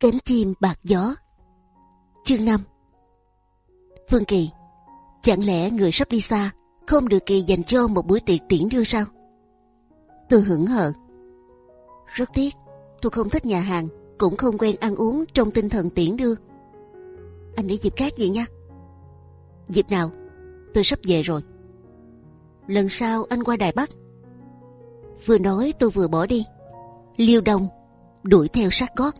Cánh chim bạc gió. Chương 5 Phương Kỳ, Chẳng lẽ người sắp đi xa Không được kỳ dành cho một buổi tiệc tiễn đưa sao? Tôi hững hờ. Rất tiếc, Tôi không thích nhà hàng, Cũng không quen ăn uống trong tinh thần tiễn đưa. Anh đi dịp khác vậy nha. Dịp nào? Tôi sắp về rồi. Lần sau anh qua Đài Bắc. Vừa nói tôi vừa bỏ đi. Liêu Đông đuổi theo sát gót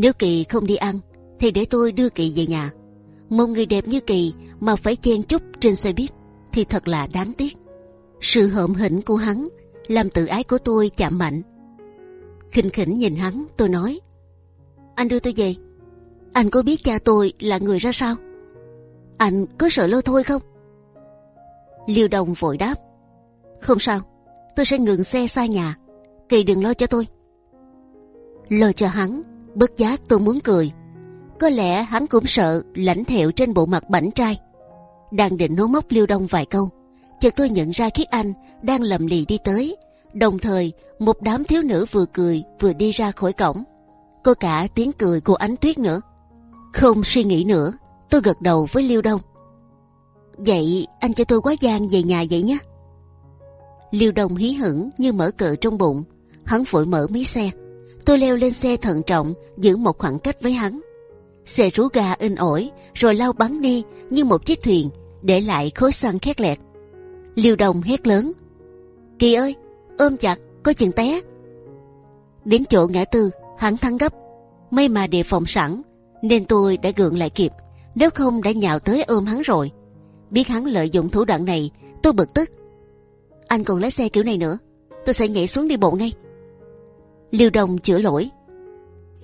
nếu Kỳ không đi ăn, thì để tôi đưa Kỳ về nhà. Một người đẹp như Kỳ mà phải chen chúc trên xe buýt thì thật là đáng tiếc. Sự hợm hĩnh của hắn làm tự ái của tôi chạm mạnh. khinh khỉnh nhìn hắn, tôi nói: Anh đưa tôi về. Anh có biết cha tôi là người ra sao? Anh có sợ lôi thôi không? Liêu Đồng vội đáp: Không sao, tôi sẽ ngừng xe xa nhà. Kỳ đừng lo cho tôi. Lo cho hắn bất giác tôi muốn cười. Có lẽ hắn cũng sợ lãnh thẹo trên bộ mặt bảnh trai. Đang định nối móc liêu đông vài câu, chợt tôi nhận ra khiết anh đang lầm lì đi tới. Đồng thời một đám thiếu nữ vừa cười vừa đi ra khỏi cổng. Có cả tiếng cười của ánh tuyết nữa. Không suy nghĩ nữa, tôi gật đầu với liêu đông. Vậy anh cho tôi quá gian về nhà vậy nhé. Liêu đông hí hửng như mở cờ trong bụng, hắn vội mở mí xe Tôi leo lên xe thận trọng, giữ một khoảng cách với hắn. Xe rú ga in ỏi, rồi lao bắn đi như một chiếc thuyền, để lại khối xăng khét lẹt. Liêu đồng hét lớn: Kỳ ơi, ôm chặt, có chừng té. Đến chỗ ngã tư, hắn thắng gấp. May mà đề phòng sẵn, nên tôi đã gượng lại kịp. Nếu không đã nhào tới ôm hắn rồi. Biết hắn lợi dụng thủ đoạn này, tôi bực tức. Anh còn lái xe kiểu này nữa, tôi sẽ nhảy xuống đi bộ ngay. Liêu Đông chữa lỗi.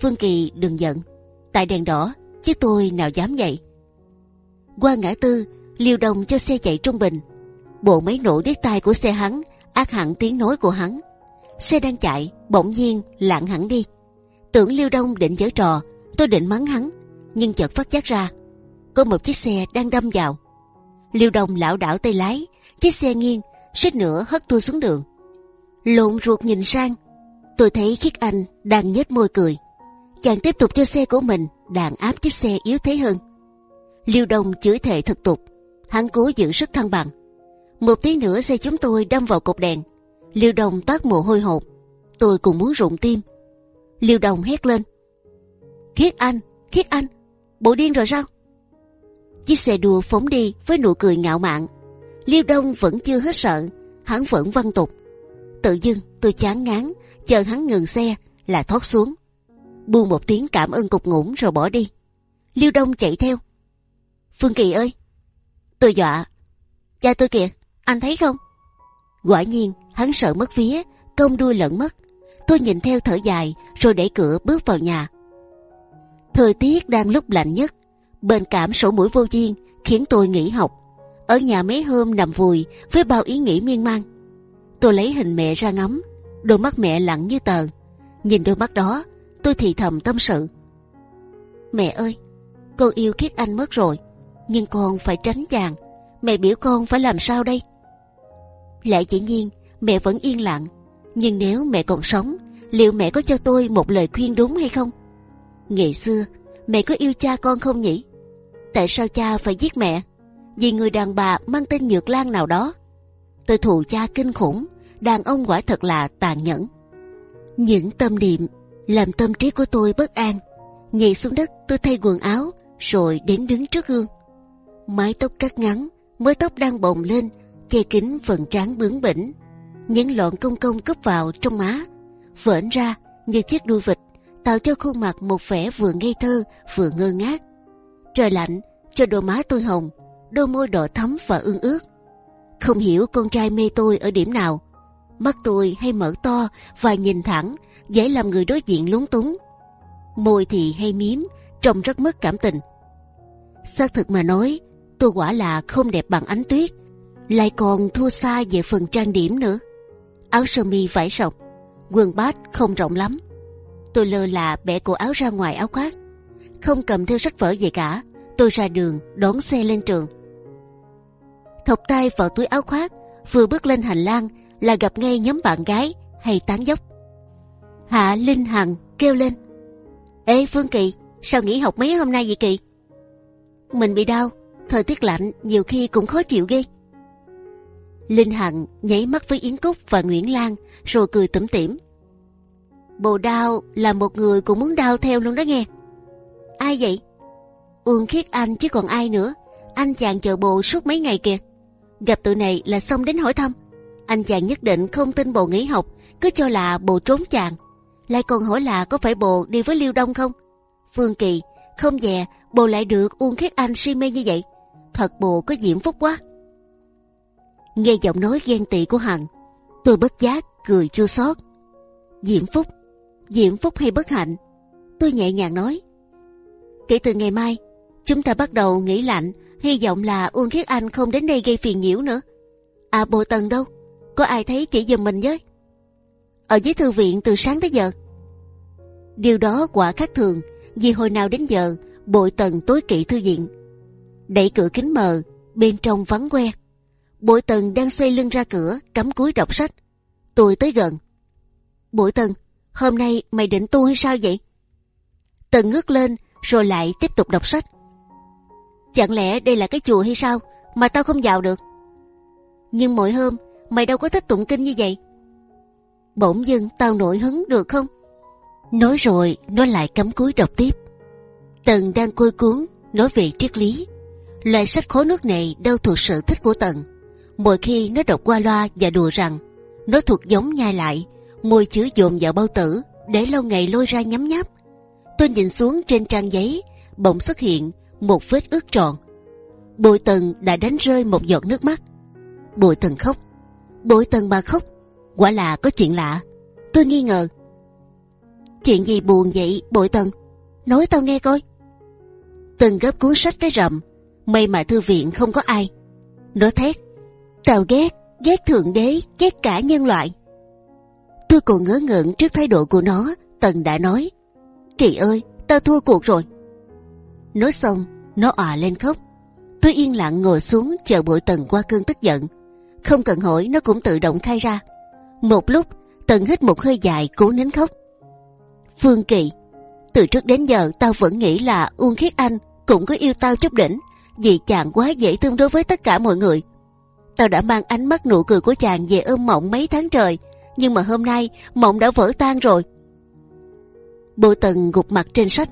Phương Kỳ đừng giận. Tại đèn đỏ, chứ tôi nào dám vậy. Qua ngã tư, Liêu Đông cho xe chạy trung bình. Bộ máy nổ đứt tai của xe hắn ác hẳn tiếng nói của hắn. Xe đang chạy, bỗng nhiên lạng hẳn đi. Tưởng Liêu Đông định giở trò, tôi định mắng hắn, nhưng chợt phát giác ra có một chiếc xe đang đâm vào. Liêu Đông lảo đảo tay lái, chiếc xe nghiêng, suýt nữa hất tôi xuống đường. Lộn ruột nhìn sang, tôi thấy khiết anh đang nhếch môi cười. Chàng tiếp tục cho xe của mình, đàn áp chiếc xe yếu thế hơn. Liêu đông chửi thề thực tục. Hắn cố giữ sức thăng bằng. Một tiếng nữa xe chúng tôi đâm vào cột đèn. Liêu đông toát mồ hôi hột. Tôi cũng muốn rụng tim. Liêu đông hét lên. Khiết anh khiết anh, bộ điên rồi sao? Chiếc xe đua phóng đi với nụ cười ngạo mạn. Liêu đông vẫn chưa hết sợ, hắn vẫn văn tục. Tự dưng tôi chán ngán chờ hắn ngừng xe, là thoát xuống. Buông một tiếng cảm ơn cục ngủn rồi bỏ đi. Liêu đông chạy theo. Phương kỳ ơi! Tôi dọa. Cha tôi kìa, anh thấy không? Quả nhiên, hắn sợ mất vía, công đuôi lẫn mất. Tôi nhìn theo thở dài, rồi đẩy cửa bước vào nhà. Thời tiết đang lúc lạnh nhất. Bên cảm sổ mũi vô duyên, khiến tôi nghỉ học. Ở nhà mấy hôm nằm vùi, với bao ý nghĩ miên man. Tôi lấy hình mẹ ra ngắm đôi mắt mẹ lặng như tờ. Nhìn đôi mắt đó, tôi thì thầm tâm sự. Mẹ ơi, con yêu khiết anh mất rồi, nhưng con phải tránh chàng. Mẹ biểu con phải làm sao đây? Lẽ dĩ nhiên, mẹ vẫn yên lặng. Nhưng nếu mẹ còn sống, liệu mẹ có cho tôi một lời khuyên đúng hay không? Ngày xưa, mẹ có yêu cha con không nhỉ? Tại sao cha phải giết mẹ? Vì người đàn bà mang tên Nhược Lan nào đó. Tôi thù cha kinh khủng, đàn ông quả thật là tàn nhẫn. Những tâm niệm làm tâm trí của tôi bất an. Nhảy xuống đất tôi thay quần áo rồi đến đứng trước gương. Mái tóc cắt ngắn, mớ tóc đang bồng lên che kín phần trán bướng bỉnh. Những lọn công công cấp vào trong má, vỡn ra như chiếc đuôi vịt, tạo cho khuôn mặt một vẻ vừa ngây thơ vừa ngơ ngác. Trời lạnh cho đôi má tôi hồng, đôi môi đỏ thắm và ương ướt. Không hiểu con trai mê tôi ở điểm nào, mắt tôi hay mở to và nhìn thẳng dễ làm người đối diện lúng túng. Môi thì hay mím, trông rất mất cảm tình. Xác thực mà nói tôi quả là không đẹp bằng ánh tuyết. Lại còn thua xa về phần trang điểm nữa. Áo sơ mi vải sọc quần bát không rộng lắm. Tôi lơ là bẻ cổ áo ra ngoài áo khoác. Không cầm theo sách vở gì cả tôi ra đường đón xe lên trường. Thọc tay vào túi áo khoác vừa bước lên hành lang là gặp ngay nhóm bạn gái hay tán dốc. Hạ Linh Hằng kêu lên, Ê Phương Kỳ, sao nghỉ học mấy hôm nay vậy Kỳ? Mình bị đau, thời tiết lạnh nhiều khi cũng khó chịu ghê. Linh Hằng nháy mắt với Yến Cúc và Nguyễn Lan rồi cười tủm tỉm. Bồ đau là một người cũng muốn đau theo luôn đó nghe. Ai vậy? Uông Khiết Anh chứ còn ai nữa. Anh chàng chờ bồ suốt mấy ngày kìa. Gặp tụi này là xong đến hỏi thăm. Anh chàng nhất định không tin bồ nghỉ học, cứ cho là bồ trốn chàng. Lại còn hỏi là có phải bồ đi với Liêu Đông không? Phương Kỳ, không dè bồ lại được Uông Khiết Anh si mê như vậy. Thật bồ có diễm phúc quá. Nghe giọng nói ghen tị của Hằng, tôi bất giác cười chua xót. Diễm phúc, diễm phúc hay bất hạnh? Tôi nhẹ nhàng nói. Kể từ ngày mai, chúng ta bắt đầu nghỉ lạnh. Hy vọng là Uông Khiết Anh không đến đây gây phiền nhiễu nữa. À bộ tần đâu? Có ai thấy chỉ giùm mình với? Ở dưới thư viện từ sáng tới giờ. Điều đó quả khác thường vì hồi nào đến giờ bội tần tối kỵ thư viện. Đẩy cửa kính mờ, bên trong vắng que. Bội tần đang xoay lưng ra cửa, cắm cúi đọc sách. Tôi tới gần. Bội tần, hôm nay mày định tu hay sao vậy? Tần ngước lên, rồi lại tiếp tục đọc sách. Chẳng lẽ đây là cái chùa hay sao mà tao không vào được? Nhưng mỗi hôm mày đâu có thích tụng kinh như vậy. Bỗng dưng tao nổi hứng được không? Nói rồi nó lại cắm cúi đọc tiếp. Tần đang côi cuốn nói về triết lý. Loại sách khối nước này đâu thuộc sở thích của Tần. Mỗi khi nó đọc qua loa và đùa rằng nó thuộc giống nhai lại, môi chứa dồn vào bao tử để lâu ngày lôi ra nhấm nháp. Tôi nhìn xuống trên trang giấy, bỗng xuất hiện một vết ướt tròn. Bội Tần đã đánh rơi một giọt nước mắt. Bội Tần khóc, Bội Tần mà khóc, quả là có chuyện lạ. Tôi nghi ngờ. Chuyện gì buồn vậy, Bội Tần? Nói tao nghe coi. Tần gấp cuốn sách cái rầm, may mà thư viện không có ai. Nó thét, tao ghét, ghét thượng đế, ghét cả nhân loại. Tôi còn ngớ ngẩn trước thái độ của nó. Tần đã nói, Kỳ ơi, tao thua cuộc rồi. Nói xong, nó òa lên khóc. Tôi yên lặng ngồi xuống chờ bội tần qua cơn tức giận. Không cần hỏi nó cũng tự động khai ra. Một lúc, tần hít một hơi dài cố nín khóc. Phương Kỳ, từ trước đến giờ tao vẫn nghĩ là Uông Khiết Anh cũng có yêu tao chút đỉnh, vì chàng quá dễ thương đối với tất cả mọi người. Tao đã mang ánh mắt nụ cười của chàng về ôm mộng mấy tháng trời, nhưng mà hôm nay mộng đã vỡ tan rồi. Bộ tần gục mặt trên sách.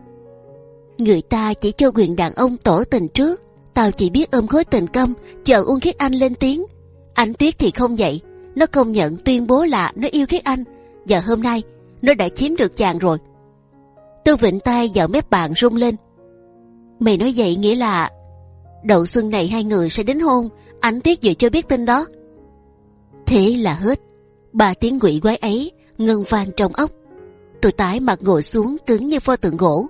Người ta chỉ cho quyền đàn ông tỏ tình trước, tao chỉ biết ôm khối tình câm, chờ Uông Khiết Anh lên tiếng. Anh Tuyết thì không vậy, nó công nhận tuyên bố là nó yêu ghét Anh, và hôm nay nó đã chiếm được chàng rồi. Tôi vịnh tay vào mép bàn rung lên. Mày nói vậy nghĩa là đầu xuân này hai người sẽ đến hôn, anh Tuyết vừa cho biết tin đó. Thế là hết. Ba tiếng quỷ quái ấy ngân vang trong ốc. Tôi tái mặt ngồi xuống cứng như pho tượng gỗ.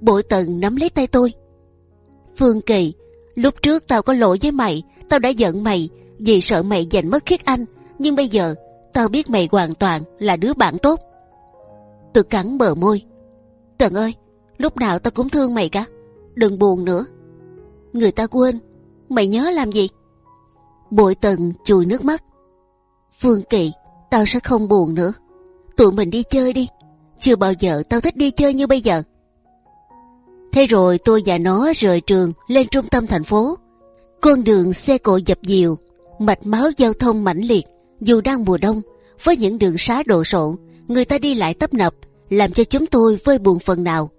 Bội tần nắm lấy tay tôi. Phương Kỳ, lúc trước tao có lỗi với mày, tao đã giận mày vì sợ mày giành mất khiết anh. Nhưng bây giờ tao biết mày hoàn toàn là đứa bạn tốt. Tôi cắn bờ môi. Tần ơi, lúc nào tao cũng thương mày cả. Đừng buồn nữa. Người ta quên, mày nhớ làm gì? Bội tần chùi nước mắt. Phương Kỳ, tao sẽ không buồn nữa. Tụi mình đi chơi đi. Chưa bao giờ tao thích đi chơi như bây giờ. Thế rồi tôi và nó rời trường lên trung tâm thành phố. Con đường xe cộ dập dìu, mạch máu giao thông mãnh liệt. Dù đang mùa đông, với những đường xá đồ sộ, người ta đi lại tấp nập, làm cho chúng tôi vơi buồn phần nào.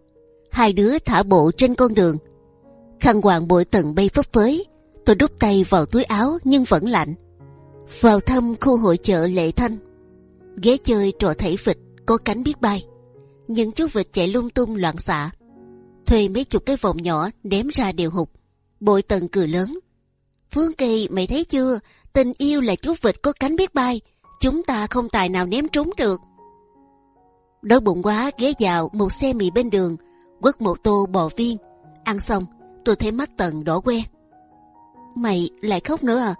Hai đứa thả bộ trên con đường, khăn quàng bụi tầng bay phấp phới. Tôi đút tay vào túi áo nhưng vẫn lạnh. Vào thăm khu hội chợ Lệ Thanh, ghé chơi trò thảy vịt có cánh biết bay. Những chú vịt chạy lung tung loạn xạ. Thuê mấy chục cái vòng nhỏ đếm ra đều hụt. Bội tần cười lớn. Phương Kỳ mày thấy chưa? Tình yêu là chú vịt có cánh biết bay. Chúng ta không tài nào ném trúng được. Đói bụng quá ghé vào một xe mì bên đường, quất một tô bò viên. Ăn xong, tôi thấy mắt Tần đỏ que. Mày lại khóc nữa à?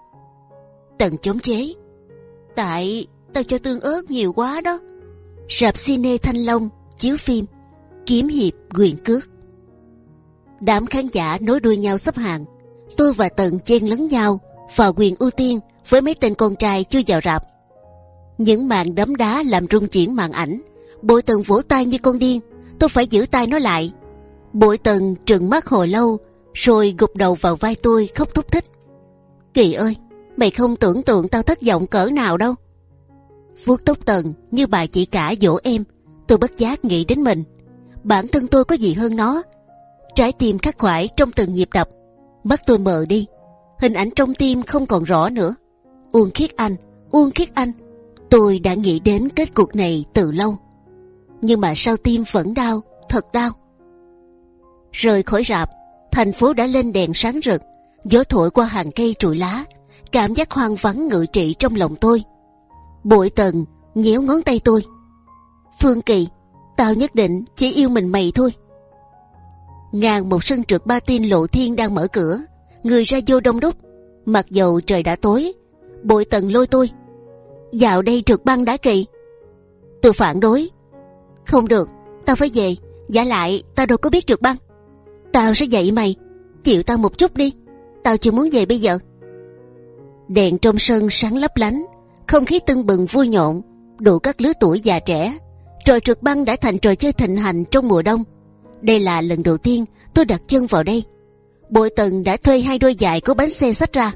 Tần chống chế. Tại tao cho tương ớt nhiều quá đó rạp cine Thanh Long chiếu phim kiếm hiệp quyền cước. Đám khán giả nối đuôi nhau sắp hàng, tôi và Tần chen lấn nhau vào quyền ưu tiên với mấy tên con trai chưa vào rạp. Những màn đấm đá làm rung chuyển màn ảnh, bội Tần vỗ tay như con điên, tôi phải giữ tay nó lại. Bội tần trừng mắt hồi lâu, rồi gục đầu vào vai tôi khóc thúc thích. Kỳ ơi, mày không tưởng tượng tao thất vọng cỡ nào đâu. vuốt tóc tần như bà chị cả dỗ em, tôi bất giác nghĩ đến mình. Bản thân tôi có gì hơn nó? Trái tim khắc khoải trong từng nhịp đập, mắt tôi mờ đi, hình ảnh trong tim không còn rõ nữa. Uông khiết anh, Uông khiết anh, tôi đã nghĩ đến kết cục này từ lâu, nhưng mà sao tim vẫn đau, thật đau. Rời khỏi rạp, thành phố đã lên đèn sáng rực, gió thổi qua hàng cây trụi lá, cảm giác hoang vắng ngự trị trong lòng tôi. Bội tần nhéo ngón tay tôi. Phương Kỳ, tao nhất định chỉ yêu mình mày thôi. Ngàn một sân trượt ba tin lộ thiên đang mở cửa, người ra vô đông đúc. Mặc dầu trời đã tối, bội tần lôi tôi. Dạo đây trượt băng đã kỳ. Tôi phản đối. Không được, tao phải về. Giả lại, tao đâu có biết trượt băng. Tao sẽ dạy mày, chịu tao một chút đi. Tao chưa muốn về bây giờ. Đèn trong sân sáng lấp lánh, không khí tưng bừng vui nhộn, đủ các lứa tuổi già trẻ. Trò trượt băng đã thành trò chơi thịnh hành trong mùa đông. Đây là lần đầu tiên tôi đặt chân vào đây. Bội Tần đã thuê hai đôi giày có bánh xe sách ra.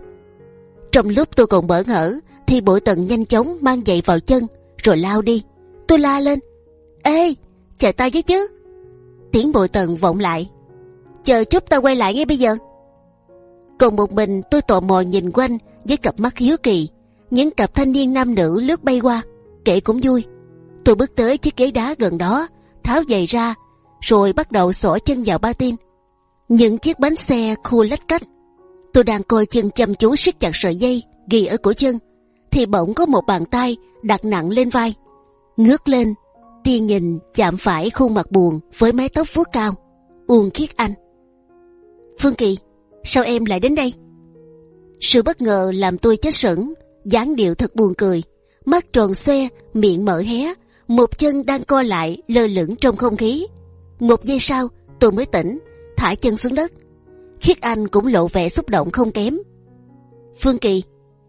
Trong lúc tôi còn bỡ ngỡ, thì Bội Tần nhanh chóng mang giày vào chân, rồi lao đi. Tôi la lên, ê, chờ tao với chứ. Tiếng Bội Tần vọng lại, chờ chút tao quay lại ngay bây giờ. Còn một mình tôi tò mò nhìn quanh với cặp mắt hiếu kỳ. Những cặp thanh niên nam nữ lướt bay qua, kể cũng vui. Tôi bước tới chiếc ghế đá gần đó, tháo giày ra, rồi bắt đầu xỏ chân vào ba tin. Những chiếc bánh xe khô lách cách. Tôi đang coi chân chăm chú siết chặt sợi dây ghi ở cổ chân, thì bỗng có một bàn tay đặt nặng lên vai. Ngước lên, tia nhìn chạm phải khuôn mặt buồn với mái tóc vuốt cao. Uông khiết anh. Phương Kỳ, sao em lại đến đây? Sự bất ngờ làm tôi chết sững, dáng điệu thật buồn cười, mắt tròn xoe, miệng mở hé, một chân đang co lại lơ lửng trong không khí. Một giây sau, tôi mới tỉnh, thả chân xuống đất. Khiết Anh cũng lộ vẻ xúc động không kém. Phương Kỳ,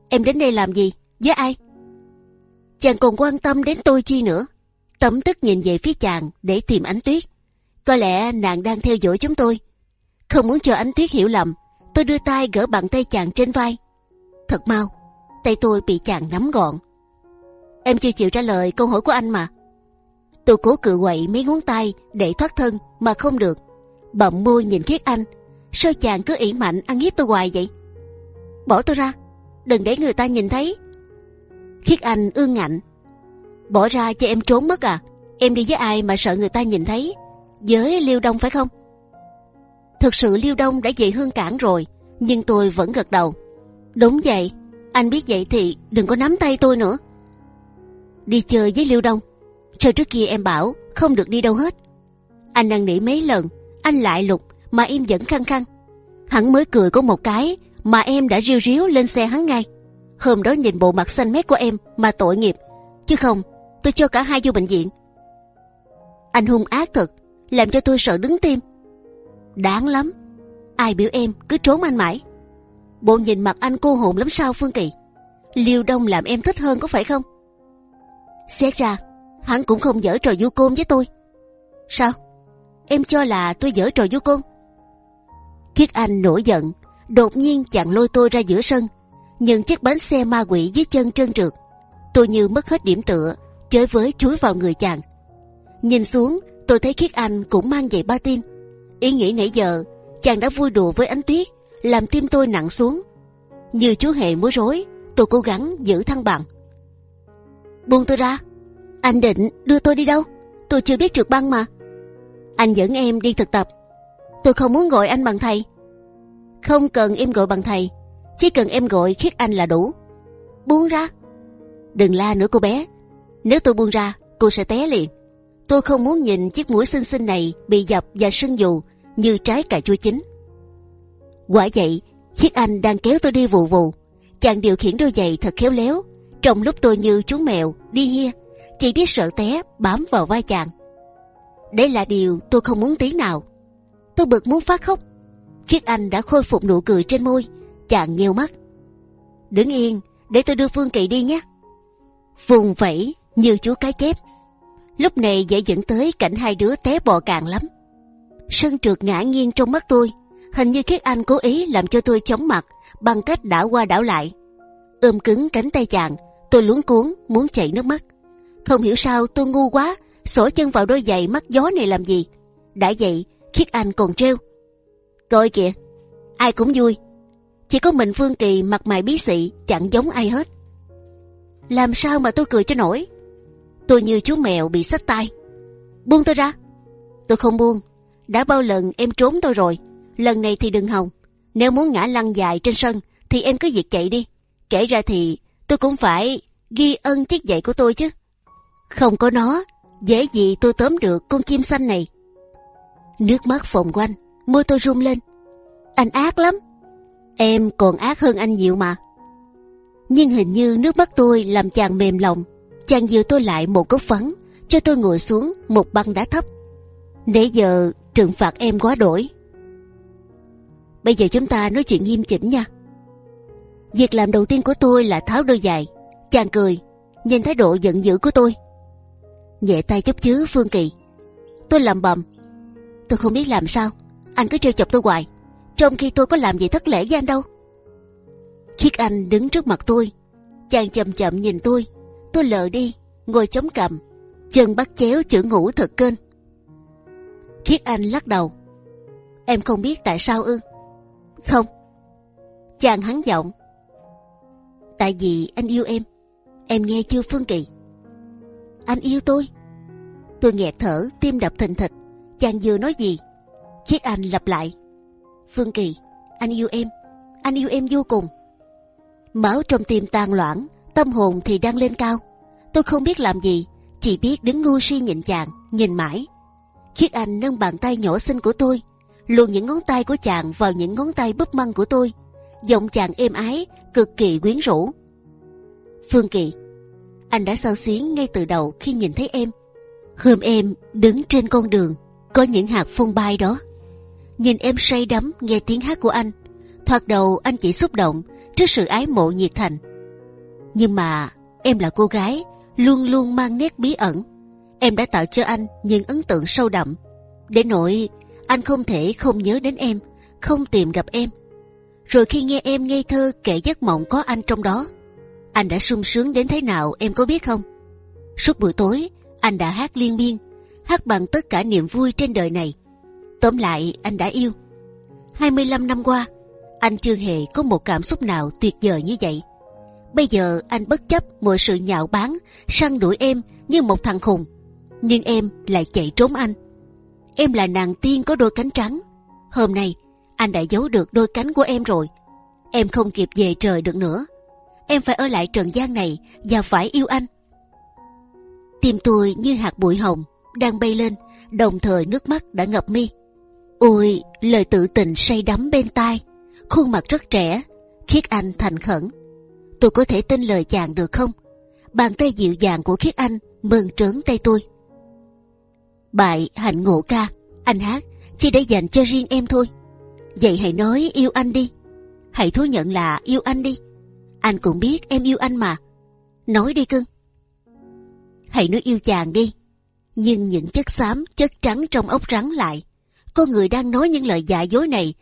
em đến đây làm gì? Với ai? Chàng còn quan tâm đến tôi chi nữa? Tấm tức nhìn về phía chàng để tìm ánh tuyết. Có lẽ nàng đang theo dõi chúng tôi. Không muốn cho ánh tuyết hiểu lầm, tôi đưa tay gỡ bàn tay chàng trên vai. Thật mau, tay tôi bị chàng nắm gọn. Em chưa chịu trả lời câu hỏi của anh mà. Tôi cố cự quậy mấy ngón tay để thoát thân mà không được. Bậm môi nhìn khiết anh, sao chàng cứ ỉ mạnh ăn hiếp tôi hoài vậy? Bỏ tôi ra, đừng để người ta nhìn thấy. Khiết anh ương ngạnh, bỏ ra cho em trốn mất à? Em đi với ai mà sợ người ta nhìn thấy? Với Liêu Đông phải không? Thực sự Liêu Đông đã về hương cảng rồi, nhưng tôi vẫn gật đầu. Đúng vậy, anh biết vậy thì đừng có nắm tay tôi nữa. Đi chơi với Liêu Đông, cho trước kia em bảo không được đi đâu hết? Anh năn nỉ mấy lần, anh lại lục mà em vẫn khăng khăng. Hắn mới cười có một cái mà em đã riu riếu lên xe hắn ngay. Hôm đó nhìn bộ mặt xanh mét của em mà tội nghiệp, chứ không tôi cho cả hai vô bệnh viện. Anh hung ác thật, làm cho tôi sợ đứng tim. Đáng lắm, ai biểu em cứ trốn anh mãi. Bộ nhìn mặt anh cô hồn lắm sao Phương Kỳ? Liêu Đông làm em thích hơn có phải không? Xét ra, hắn cũng không dở trò du côn với tôi. Sao? Em cho là tôi dở trò du côn? Khiết Anh nổi giận, đột nhiên chặn lôi tôi ra giữa sân, nhận chiếc bánh xe ma quỷ dưới chân trơn trượt. Tôi như mất hết điểm tựa, chới với chuối vào người chàng. Nhìn xuống, tôi thấy Khiết Anh cũng mang giày ba tim. Ý nghĩ nãy giờ, chàng đã vui đùa với ánh tuyết, làm tim tôi nặng xuống. Như chú hề múa rối, tôi cố gắng giữ thăng bằng. Buông tôi ra, anh định đưa tôi đi đâu? Tôi chưa biết trượt băng mà. Anh dẫn em đi thực tập. Tôi không muốn gọi anh bằng thầy. Không cần em gọi bằng thầy, chỉ cần em gọi khiết anh là đủ. Buông ra. Đừng la nữa cô bé. Nếu tôi buông ra, cô sẽ té liền. Tôi không muốn nhìn chiếc mũi xinh xinh này bị dập và sưng dù như trái cà chua chín. Quả vậy, khiết anh đang kéo tôi đi vù vù. Chàng điều khiển đôi giày thật khéo léo. Trong lúc tôi như chú mèo đi hia, chỉ biết sợ té bám vào vai chàng. Đây là điều tôi không muốn tí nào. Tôi bực muốn phát khóc. Khiết Anh đã khôi phục nụ cười trên môi, chàng nheo mắt. Đứng yên, để tôi đưa Phương Kỳ đi nhé. Vùng vẫy như chú cá chép. Lúc này dễ dẫn tới cảnh hai đứa té bò càng lắm. Sân trượt ngã nghiêng trong mắt tôi, hình như Khiết Anh cố ý làm cho tôi chóng mặt bằng cách đảo qua đảo lại. ôm cứng cánh tay chàng, tôi luống cuốn muốn chảy nước mắt. Không hiểu sao tôi ngu quá, sổ chân vào đôi giày mắt gió này làm gì? đã vậy, Khiết Anh còn treo. Coi kìa, ai cũng vui, chỉ có mình Phương Kỳ mặt mày bí xị, chẳng giống ai hết. Làm sao mà tôi cười cho nổi? Tôi như chú mèo bị sách tay. Buông tôi ra. Tôi không buông. Đã bao lần em trốn tôi rồi. Lần này thì đừng hòng. Nếu muốn ngã lăn dài trên sân thì em cứ việc chạy đi. Kể ra thì tôi cũng phải ghi ân chiếc giày của tôi chứ. Không có nó, dễ gì tôi tóm được con chim xanh này. Nước mắt phồng quanh, môi tôi run lên. Anh ác lắm. Em còn ác hơn anh nhiều mà. Nhưng hình như nước mắt tôi làm chàng mềm lòng. Chàng dìu tôi lại một góc vắng, cho tôi ngồi xuống một băng đá thấp. Nãy giờ trừng phạt em quá đổi. Bây giờ chúng ta nói chuyện nghiêm chỉnh nha. Việc làm đầu tiên của tôi là tháo đôi giày. Chàng cười, nhìn thái độ giận dữ của tôi. Nhẹ tay chút chứ Phương Kỳ. Tôi làm bầm. Tôi không biết làm sao. Anh cứ trêu chọc tôi hoài. Trong khi tôi có làm gì thất lễ với anh đâu. Khiết Anh đứng trước mặt tôi. Chàng chậm chậm nhìn tôi. Tôi lờ đi, ngồi chống cằm, chân bắt chéo chữ ngủ thật kênh. Khiết Anh lắc đầu. Em không biết tại sao ư? Không. Chàng hắn giọng. Tại vì anh yêu em. Em nghe chưa Phương Kỳ? Anh yêu tôi. Tôi nghẹt thở, tim đập thình thịch. Chàng vừa nói gì? Khiết Anh lặp lại. Phương Kỳ, anh yêu em. Anh yêu em vô cùng. Máu trong tim tan loãng, tâm hồn thì đang lên cao. Tôi không biết làm gì, chỉ biết đứng ngu si nhìn chàng, nhìn mãi. Khiết Anh nâng bàn tay nhỏ xinh của tôi, luồn những ngón tay của chàng vào những ngón tay búp măng của tôi. Giọng chàng êm ái, cực kỳ quyến rũ. Phương Kỳ, anh đã sao xuyến ngay từ đầu khi nhìn thấy em. Hôm em đứng trên con đường, có những hạt phong bay đó. Nhìn em say đắm nghe tiếng hát của anh. Thoạt đầu anh chỉ xúc động trước sự ái mộ nhiệt thành. Nhưng mà em là cô gái luôn luôn mang nét bí ẩn. Em đã tạo cho anh những ấn tượng sâu đậm. Để nỗi anh không thể không nhớ đến em, không tìm gặp em. Rồi khi nghe em ngây thơ kể giấc mộng có anh trong đó, anh đã sung sướng đến thế nào em có biết không? Suốt buổi tối anh đã hát liên miên, hát bằng tất cả niềm vui trên đời này. Tóm lại anh đã yêu. 25 năm qua, anh chưa hề có một cảm xúc nào tuyệt vời như vậy. Bây giờ anh bất chấp mọi sự nhạo báng, săn đuổi em như một thằng khùng, nhưng em lại chạy trốn anh. Em là nàng tiên có đôi cánh trắng. Hôm nay anh đã giấu được đôi cánh của em rồi. Em không kịp về trời được nữa. Em phải ở lại trần gian này và phải yêu anh. Tim tôi như hạt bụi hồng đang bay lên, đồng thời nước mắt đã ngập mi. Ôi, lời tự tình say đắm bên tai, khuôn mặt rất trẻ, khiết anh thành khẩn. Tôi có thể tin lời chàng được không? Bàn tay dịu dàng của khiết anh mơn trớn tay tôi. Bại hạnh ngộ ca, anh hát chỉ để dành cho riêng em thôi. Vậy hãy nói yêu anh đi, hãy thú nhận là yêu anh đi. Anh cũng biết em yêu anh mà. Nói đi cưng. Hãy nói yêu chàng đi. Nhưng những chất xám, chất trắng trong ốc rắn lại. Con người đang nói những lời giả dối này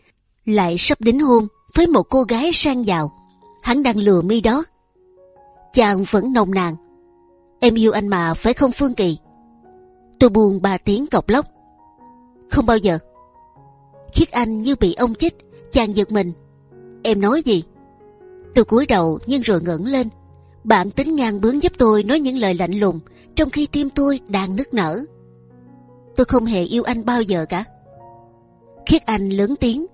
lại sắp đính hôn với một cô gái sang giàu. Hắn đang lừa mi đó. Chàng vẫn nồng nàn. Em yêu anh mà phải không phương kỳ? Tôi buồn ba tiếng cọc lóc. Không bao giờ. Khiết anh như bị ông chích chàng giật mình. Em nói gì? Tôi cúi đầu nhưng rồi ngẩng lên bạn tính ngang bướng giúp tôi nói những lời lạnh lùng trong khi tim tôi đang nức nở tôi không hề yêu anh bao giờ cả Khiết Anh lớn tiếng.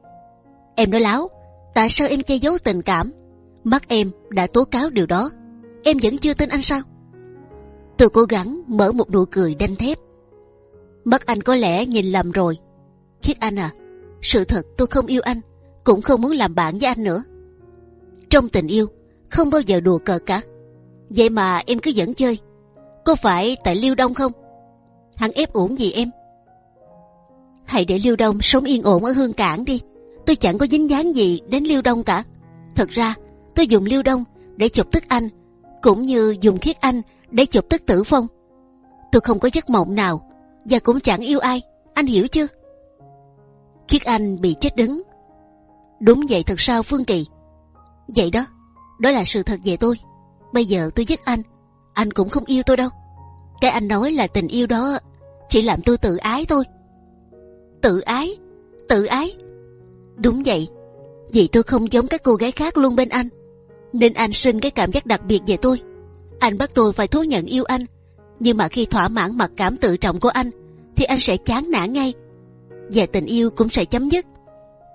Em nói láo, tại sao em che giấu tình cảm? Mắt em đã tố cáo điều đó. Em vẫn chưa tin anh sao? Tôi cố gắng mở một nụ cười đanh thép. Mắt anh có lẽ nhìn lầm rồi. Khiết Anh à, sự thật tôi không yêu anh, cũng không muốn làm bạn với anh nữa. Trong tình yêu, không bao giờ đùa cợt cả. Vậy mà em cứ dẫn chơi. Có phải tại Liêu Đông không? Hắn ép uổng gì em? hãy để Liêu Đông sống yên ổn ở Hương Cảng đi. Tôi chẳng có dính dáng gì đến Liêu Đông cả. Thật ra tôi dùng Liêu Đông để chụp tức anh, cũng như dùng Khiết Anh để chụp tức Tử Phong. Tôi không có giấc mộng nào và cũng chẳng yêu ai. Anh hiểu chưa? Khiết Anh bị chết đứng. Đúng vậy thật sao Phương Kỳ? Vậy đó, đó là sự thật về tôi. Bây giờ tôi giết anh, anh cũng không yêu tôi đâu. Cái anh nói là tình yêu đó chỉ làm tôi tự ái thôi. Tự ái? Tự ái? Đúng vậy. Vì tôi không giống các cô gái khác luôn bên anh, nên anh sinh cái cảm giác đặc biệt về tôi. Anh bắt tôi phải thú nhận yêu anh, nhưng mà khi thỏa mãn mặc cảm tự trọng của anh, thì anh sẽ chán nản ngay, và tình yêu cũng sẽ chấm dứt.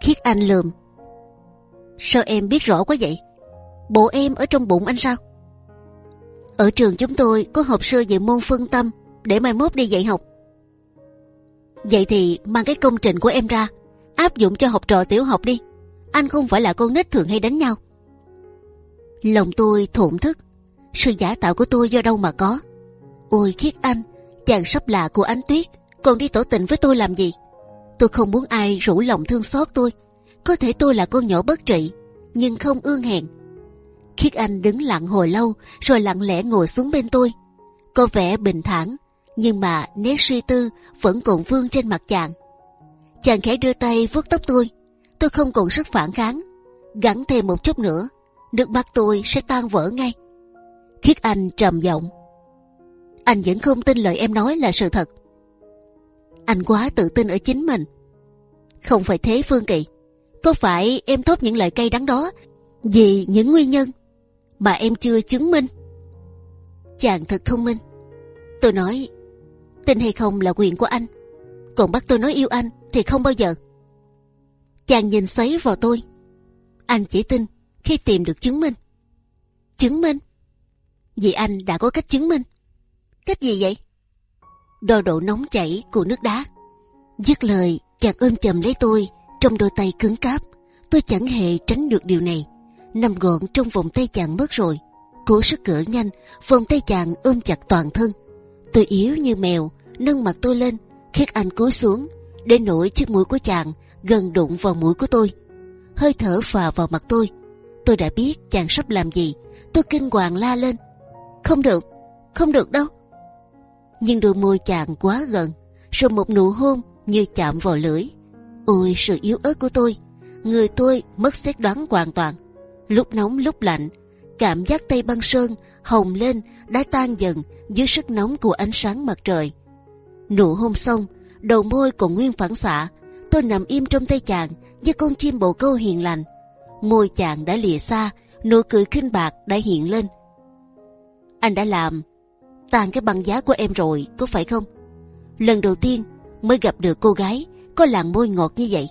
Khiết Anh lườm. Sao em biết rõ quá vậy? Bộ em ở trong bụng anh sao? Ở trường chúng tôi có hộp sơ về môn phân tâm để mai mốt đi dạy học. Vậy thì mang cái công trình của em ra, áp dụng cho học trò tiểu học đi. Anh không phải là con nít thường hay đánh nhau. Lòng tôi thổn thức, sự giả tạo của tôi do đâu mà có? Ôi khiết anh, chàng sắp lạ của ánh tuyết, còn đi tỏ tình với tôi làm gì? Tôi không muốn ai rủ lòng thương xót tôi. Có thể tôi là con nhỏ bất trị, nhưng không ương hẹn Khiết Anh đứng lặng hồi lâu rồi lặng lẽ ngồi xuống bên tôi. Có vẻ bình thản, nhưng mà nét suy tư vẫn còn vương trên mặt chàng. Chàng khẽ đưa tay vuốt tóc tôi. Tôi không còn sức phản kháng. Gắn thêm một chút nữa, nước mắt tôi sẽ tan vỡ ngay. Khiết Anh trầm giọng. Anh vẫn không tin lời em nói là sự thật. Anh quá tự tin ở chính mình. Không phải thế Phương Kỳ. Có phải em thốt những lời cay đắng đó vì những nguyên nhân mà em chưa chứng minh. Chàng thật thông minh. Tôi nói, tin hay không là quyền của anh. Còn bắt tôi nói yêu anh thì không bao giờ. Chàng nhìn xoáy vào tôi. Anh chỉ tin khi tìm được chứng minh. Chứng minh? Vì anh đã có cách chứng minh. Cách gì vậy? Đo độ nóng chảy của nước đá. Dứt lời, chàng ôm chầm lấy tôi trong đôi tay cứng cáp. Tôi chẳng hề tránh được điều này nằm gọn trong vòng tay chàng mất rồi. Cố sức cỡ nhanh, vòng tay chàng ôm chặt toàn thân. Tôi yếu như mèo, nâng mặt tôi lên, khiết anh cúi xuống, để nổi chiếc mũi của chàng gần đụng vào mũi của tôi. Hơi thở phà vào mặt tôi. Tôi đã biết chàng sắp làm gì. Tôi kinh hoàng la lên. Không được, không được đâu. Nhưng đôi môi chàng quá gần, rồi một nụ hôn như chạm vào lưỡi. Ôi sự yếu ớt của tôi, người tôi mất xét đoán hoàn toàn lúc nóng lúc lạnh, cảm giác tay băng sơn hồng lên đã tan dần dưới sức nóng của ánh sáng mặt trời. Nụ hôn xong, đầu môi còn nguyên phản xạ, tôi nằm im trong tay chàng như con chim bồ câu hiền lành. Môi chàng đã lìa xa, nụ cười khinh bạc đã hiện lên. Anh đã làm tàn cái băng giá của em rồi, có phải không? Lần đầu tiên mới gặp được cô gái có làn môi ngọt như vậy.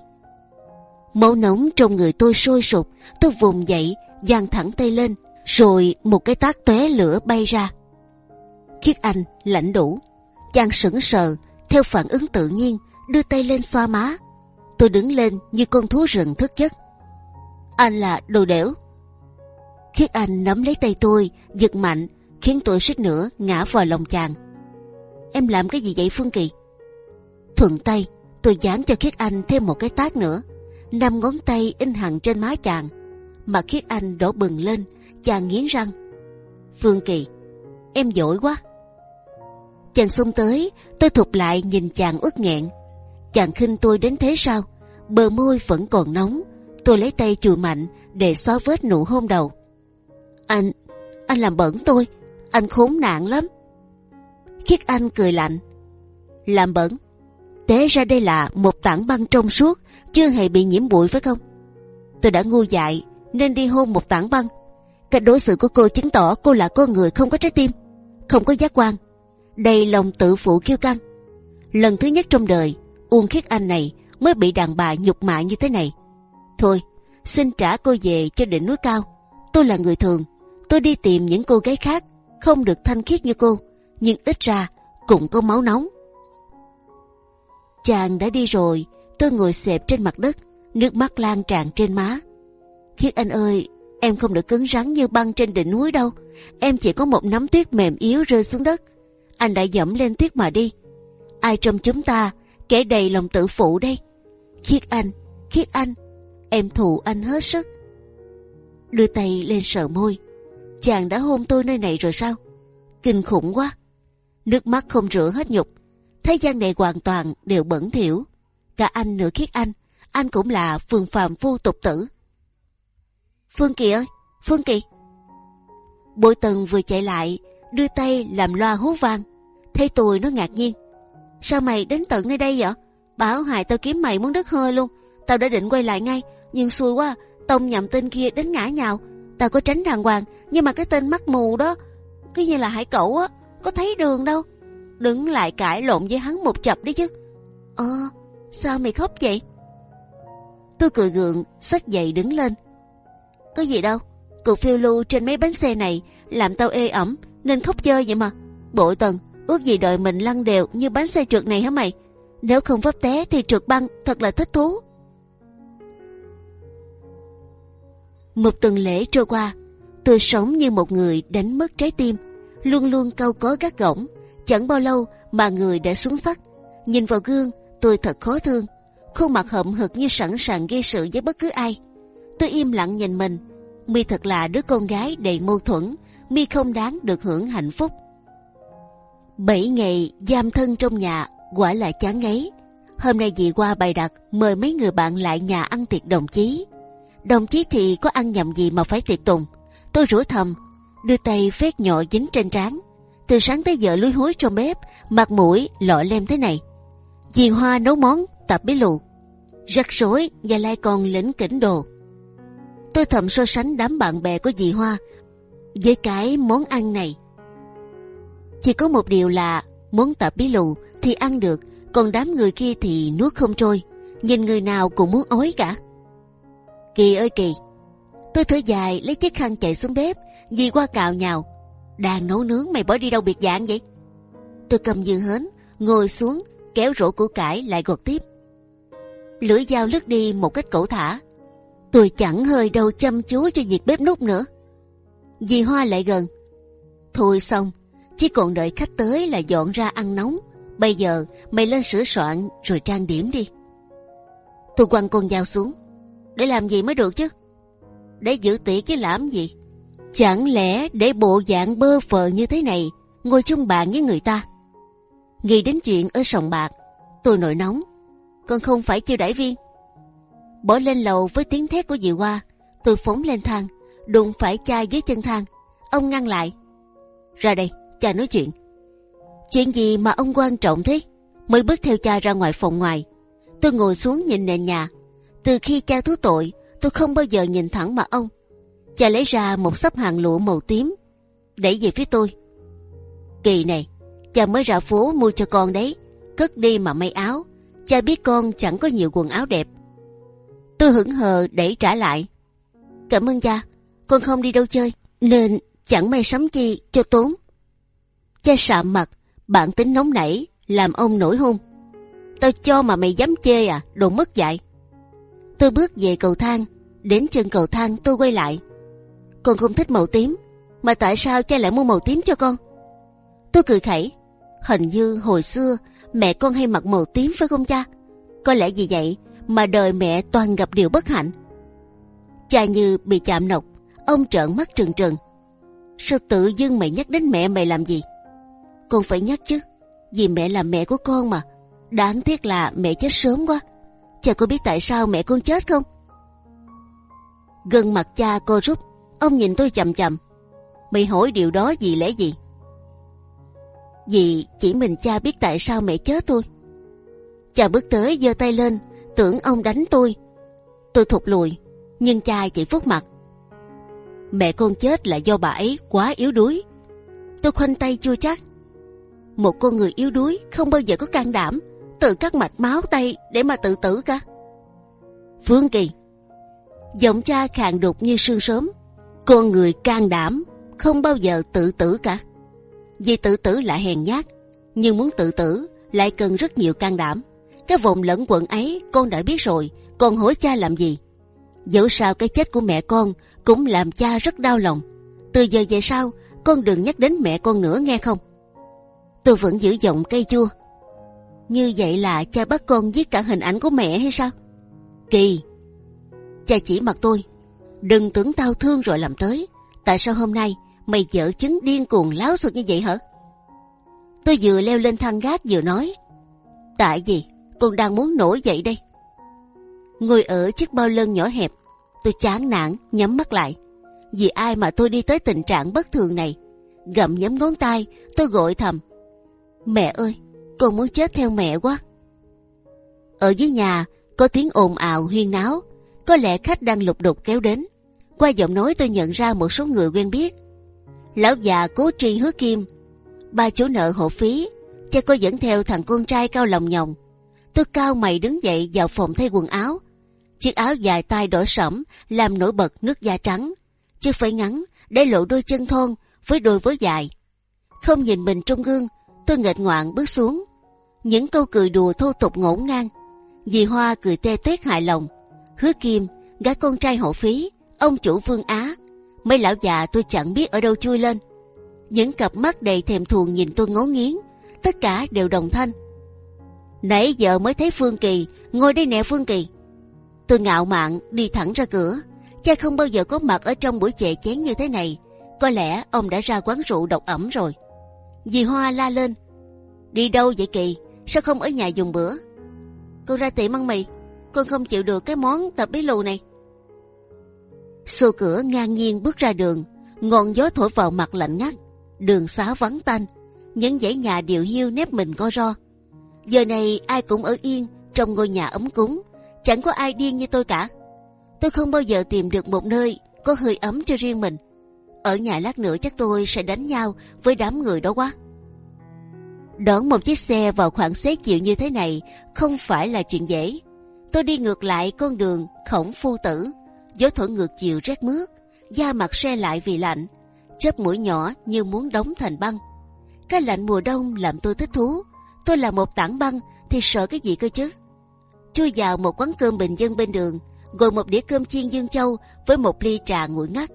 Máu nóng trong người tôi sôi sục, tôi vùng dậy, giang thẳng tay lên, rồi một cái tát tóe lửa bay ra. Khiết Anh lạnh đủ, chàng sững sờ, theo phản ứng tự nhiên, đưa tay lên xoa má. Tôi đứng lên như con thú rừng thức giấc. Anh là đồ đẻo. Khiết Anh nắm lấy tay tôi, giật mạnh, khiến tôi suýt nữa ngã vào lòng chàng. Em làm cái gì vậy Phương Kỳ? Thuận tay, tôi dán cho Khiết Anh thêm một cái tát nữa. Năm ngón tay in hằn trên má chàng, mà khiết anh đổ bừng lên, chàng nghiến răng. Phương kỳ, em giỏi quá. Chàng xông tới, tôi thụt lại nhìn chàng uất nghẹn. Chàng khinh tôi đến thế sao? Bờ môi vẫn còn nóng. Tôi lấy tay chùi mạnh để xóa vết nụ hôn đầu. Anh anh làm bẩn tôi. Anh khốn nạn lắm. Khiết anh cười lạnh. Làm bẩn? Té ra đây là một tảng băng trong suốt chưa hề bị nhiễm bụi phải không? Tôi đã ngu dại nên đi hôn một tảng băng. Cách đối xử của cô chứng tỏ cô là con người không có trái tim, không có giác quan, đầy lòng tự phụ kiêu căng. Lần thứ nhất trong đời, Uông Khiết Anh này mới bị đàn bà nhục mạ như thế này. Thôi, xin trả cô về cho đỉnh núi cao. Tôi là người thường, tôi đi tìm những cô gái khác, không được thanh khiết như cô, nhưng ít ra cũng có máu nóng. Chàng đã đi rồi, Tôi ngồi xẹp trên mặt đất, nước mắt lan tràn trên má. Khiết Anh ơi, em không được cứng rắn như băng trên đỉnh núi đâu. Em chỉ có một nắm tuyết mềm yếu rơi xuống đất. Anh đã dẫm lên tuyết mà đi. Ai trong chúng ta kể đầy lòng tự phụ đây? Khiết Anh, Khiết Anh, em thù anh hết sức. Đưa tay lên sờ môi. Chàng đã hôn tôi nơi này rồi sao? Kinh khủng quá. nước mắt không rửa hết nhục. Thế gian này hoàn toàn đều bẩn thỉu. Cả anh nữa khiết anh, anh cũng là phường phàm phu tục tử. Phương Kỳ ơi, Phương Kỳ. Bội Tần vừa chạy lại, đưa tay làm loa hú vang. Thấy tôi nó ngạc nhiên. Sao mày đến tận nơi đây vậy? Bảo hại tao kiếm mày muốn đứt hơi luôn. Tao đã định quay lại ngay, nhưng xui quá, tông nhầm tên kia đến ngã nhào. Tao có tránh đàng hoàng, nhưng mà cái tên mắt mù đó, cứ như là hải cẩu á, có thấy đường đâu. Đứng lại cãi lộn với hắn một chập đấy chứ. Ờ, sao mày khóc vậy? Tôi cười gượng, xách dậy đứng lên. Có gì đâu, cuộc phiêu lưu trên mấy bánh xe này làm tao ê ẩm nên khóc chơi vậy mà. Bộ tần, ước gì đợi mình lăn đều như bánh xe trượt này hả mày? Nếu không vấp té thì trượt băng thật là thích thú. Một tuần lễ trôi qua, tôi sống như một người đánh mất trái tim, luôn luôn câu có gắt gỏng. Chẳng bao lâu mà người đã xuống sắc. Nhìn vào gương, tôi thật khó thương. Khuôn mặt hậm hực như sẵn sàng gây sự với bất cứ ai. Tôi im lặng nhìn mình. Mi thật là đứa con gái đầy mâu thuẫn. Mi không đáng được hưởng hạnh phúc. Bảy ngày giam thân trong nhà quả là chán ngấy. Hôm nay dì qua bài đặt mời mấy người bạn lại nhà ăn tiệc đồng chí. Đồng chí thì có ăn nhầm gì mà phải tiệc tùng. Tôi rủa thầm, đưa tay phét nhọ dính trên trán. Từ sáng tới giờ lúi húi trong bếp, mặt mũi lọ lem thế này. Dì Hoa nấu món tập bí lù, rắc rối và lại còn lĩnh kỉnh đồ. Tôi thầm so sánh đám bạn bè của dì Hoa với cái món ăn này. Chỉ có một điều là món tập bí lù thì ăn được, còn đám người kia thì nuốt không trôi. Nhìn người nào cũng muốn ói cả. Kỳ ơi kỳ, tôi thở dài lấy chiếc khăn chạy xuống bếp, dì qua cạo nhào. Đang nấu nướng mày bỏ đi đâu biệt dạng vậy? Tôi cầm dưa hến, ngồi xuống, kéo rổ củ cải lại gọt tiếp. Lưỡi dao lướt đi một cách cẩu thả. Tôi chẳng hơi đâu chăm chú cho việc bếp nút nữa. Dì Hoa lại gần. Thôi xong, chỉ còn đợi khách tới là dọn ra ăn nóng. Bây giờ mày lên sửa soạn rồi trang điểm đi. Tôi quăng con dao xuống. Để làm gì mới được chứ? Để giữ tiệc chứ làm gì? Chẳng lẽ để bộ dạng bơ phờ như thế này ngồi chung bàn với người ta? Nghĩ đến chuyện ở sòng bạc, tôi nổi nóng. Còn không phải chiêu đãi viên. Bỏ lên lầu với tiếng thét của dì Hoa, tôi phóng lên thang, đụng phải cha dưới chân thang. Ông ngăn lại. Ra đây, cha nói chuyện. Chuyện gì mà ông quan trọng thế? Mới bước theo cha ra ngoài phòng ngoài. Tôi ngồi xuống nhìn nền nhà. Từ khi cha thú tội, tôi không bao giờ nhìn thẳng mà ông cha lấy ra một sấp hàng lụa màu tím, đẩy về phía tôi. Kỳ này, cha mới ra phố mua cho con đấy, cất đi mà may áo. Cha biết con chẳng có nhiều quần áo đẹp. Tôi hững hờ đẩy trả lại. Cảm ơn cha, con không đi đâu chơi, nên chẳng may sắm chi cho tốn. Cha sạm mặt bản tính nóng nảy, làm ông nổi hung tao cho mà mày dám chê à đồ mất dạy. Tôi bước về cầu thang, đến chân cầu thang tôi quay lại con không thích màu tím. Mà tại sao cha lại mua màu tím cho con? Tôi cười khẩy. Hình như hồi xưa, mẹ con hay mặc màu tím phải không cha? Có lẽ vì vậy mà đời mẹ toàn gặp điều bất hạnh. Cha như bị chạm nọc, ông trợn mắt trừng trừng. Sao tự dưng mày nhắc đến mẹ mày làm gì? Con phải nhắc chứ, vì mẹ là mẹ của con mà. Đáng tiếc là mẹ chết sớm quá. Cha có biết tại sao mẹ con chết không? Gần mặt cha co rút Ông nhìn tôi chầm chầm. Mày hỏi điều đó vì lẽ gì? Vì chỉ mình cha biết tại sao mẹ chết tôi. Cha bước tới giơ tay lên, tưởng ông đánh tôi. Tôi thụt lùi, nhưng cha chỉ phút mặt. Mẹ con chết là do bà ấy quá yếu đuối. Tôi khoanh tay chưa chắc. Một con người yếu đuối không bao giờ có can đảm tự cắt mạch máu tay để mà tự tử cả. Phương Kỳ, giọng cha khàn đục như sương sớm con người can đảm không bao giờ tự tử cả. Vì tự tử là hèn nhát, nhưng muốn tự tử lại cần rất nhiều can đảm. Cái vòng lẫn quẩn ấy con đã biết rồi, còn hỏi cha làm gì? Dẫu sao cái chết của mẹ con cũng làm cha rất đau lòng. Từ giờ về sau, con đừng nhắc đến mẹ con nữa nghe không? Tôi vẫn giữ giọng cây chua. Như vậy là cha bắt con giết cả hình ảnh của mẹ hay sao? Kỳ! Cha chỉ mặt tôi, đừng tưởng tao thương rồi làm tới. Tại sao hôm nay mày dở chứng điên cuồng láo xược như vậy hả? Tôi vừa leo lên thang gác vừa nói. Tại gì? Con đang muốn nổi dậy đây. Ngồi ở chiếc bao lân nhỏ hẹp, tôi chán nản nhắm mắt lại. Vì ai mà tôi đi tới tình trạng bất thường này? Gậm nhấm ngón tay, tôi gọi thầm. Mẹ ơi, con muốn chết theo mẹ quá. Ở dưới nhà có tiếng ồn ào huyên náo, có lẽ khách đang lục đục kéo đến. Qua giọng nói tôi nhận ra một số người quen biết. Lão già cố tri hứa kim, ba chủ nợ hộ phí, cha cô dẫn theo thằng con trai cao lòng nhòng. Tôi cao mày đứng dậy vào phòng thay quần áo. Chiếc áo dài tay đỏ sẫm làm nổi bật nước da trắng, chiếc váy ngắn để lộ đôi chân thon với đôi vớ dài. Không nhìn mình trong gương, tôi nghệch ngoạn bước xuống. Những câu cười đùa thô tục ngổn ngang. Dì Hoa cười tê tét hài lòng. Hứa Kim, gã con trai hộ phí, ông chủ phương Á, mấy lão già tôi chẳng biết ở đâu chui lên. Những cặp mắt đầy thèm thuồng nhìn tôi ngó nghiến, tất cả đều đồng thanh. Nãy giờ mới thấy Phương Kỳ, ngồi đây nè Phương Kỳ. Tôi ngạo mạn đi thẳng ra cửa. Cha không bao giờ có mặt ở trong buổi chè chén như thế này. Có lẽ ông đã ra quán rượu độc ẩm rồi. Dì Hoa la lên. Đi đâu vậy Kỳ? Sao không ở nhà dùng bữa? Con ra tiệm ăn mì. Con không chịu được cái món tập bí lù này. Xô cửa ngang nhiên bước ra đường. Ngọn gió thổi vào mặt lạnh ngắt. Đường xá vắng tanh. Những dãy nhà điệu hiu nếp mình co ro. Giờ này ai cũng ở yên trong ngôi nhà ấm cúng. Chẳng có ai điên như tôi cả. Tôi không bao giờ tìm được một nơi có hơi ấm cho riêng mình. Ở nhà lát nữa chắc tôi sẽ đánh nhau với đám người đó quá. Đón một chiếc xe vào khoảng xế chiều như thế này không phải là chuyện dễ. Tôi đi ngược lại con đường khổng phu tử, gió thổi ngược chiều rét mướt, da mặt xe lại vì lạnh, chớp mũi nhỏ như muốn đóng thành băng. Cái lạnh mùa đông làm tôi thích thú. Tôi là một tảng băng thì sợ cái gì cơ chứ? Chui vào một quán cơm bình dân bên đường, ngồi một đĩa cơm chiên dương châu với một ly trà nguội ngắt.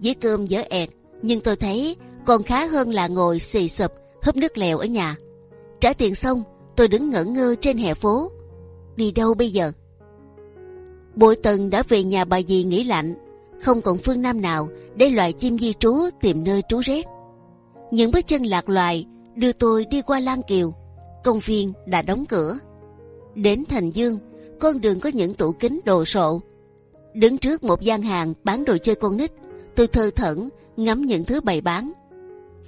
Dĩa cơm dở ẹt, nhưng tôi thấy còn khá hơn là ngồi xì sụp húp nước lèo ở nhà. Trả tiền xong, tôi đứng ngẩn ngơ trên hè phố. Đi đâu bây giờ? Bội Tần đã về nhà bà dì nghỉ lạnh, không còn phương nam nào để loài chim di trú tìm nơi trú rét. Những bước chân lạc loài đưa tôi đi qua Lan Kiều, công viên đã đóng cửa. Đến Thành Dương, con đường có những tủ kính đồ sộ. Đứng trước một gian hàng bán đồ chơi con nít, tôi thơ thẩn ngắm những thứ bày bán.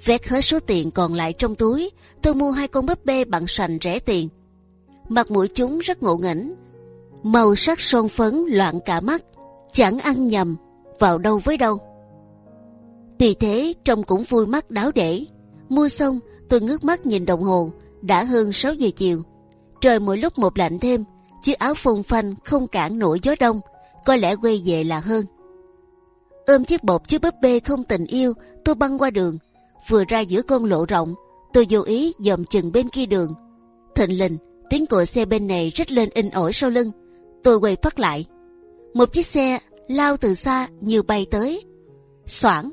Vét hết số tiền còn lại trong túi, tôi mua hai con búp bê bằng sành rẻ tiền. Mặt mũi chúng rất ngộ nghĩnh, màu sắc son phấn loạn cả mắt, chẳng ăn nhầm vào đâu với đâu. Vì thế trông cũng vui mắt đáo để. Mua xong tôi ngước mắt nhìn đồng hồ, đã hơn 6 giờ chiều. Trời mỗi lúc một lạnh thêm, chiếc áo phồng phanh không cản nổi gió đông, có lẽ quay về là hơn. Ôm chiếc bột chứa búp bê không tình yêu, tôi băng qua đường, vừa ra giữa con lộ rộng, tôi vô ý dòm chừng bên kia đường. Thịnh lình, tiếng còi xe bên này rít lên in ỏi sau lưng. Tôi quay phát lại, một chiếc xe lao từ xa như bay tới. Xoảng,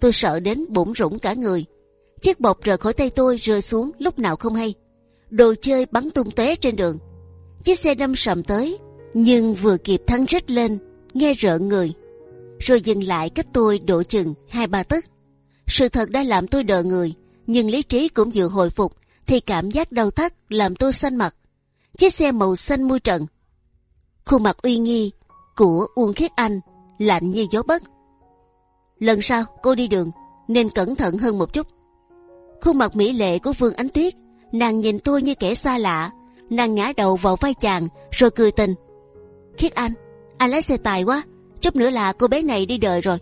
tôi sợ đến bụng rủng cả người. Chiếc bột rời khỏi tay tôi rơi xuống lúc nào không hay. Đồ chơi bắn tung tóe trên đường. Chiếc xe đâm sầm tới, nhưng vừa kịp thắng rít lên, nghe rợn người, rồi dừng lại cách tôi độ chừng hai ba tấc. Sự thật đã làm tôi đờ người, nhưng lý trí cũng vừa hồi phục, thì cảm giác đau thắt làm tôi xanh mặt. Chiếc xe màu xanh mui trần, khuôn mặt uy nghi của Uông Khiết Anh lạnh như gió bất. Lần sau cô đi đường nên cẩn thận hơn một chút. Khuôn mặt mỹ lệ của Vương Ánh Tuyết, nàng nhìn tôi như kẻ xa lạ, nàng ngã đầu vào vai chàng rồi cười tình. Khiết Anh, anh lái xe tài quá, chút nữa là cô bé này đi đời rồi.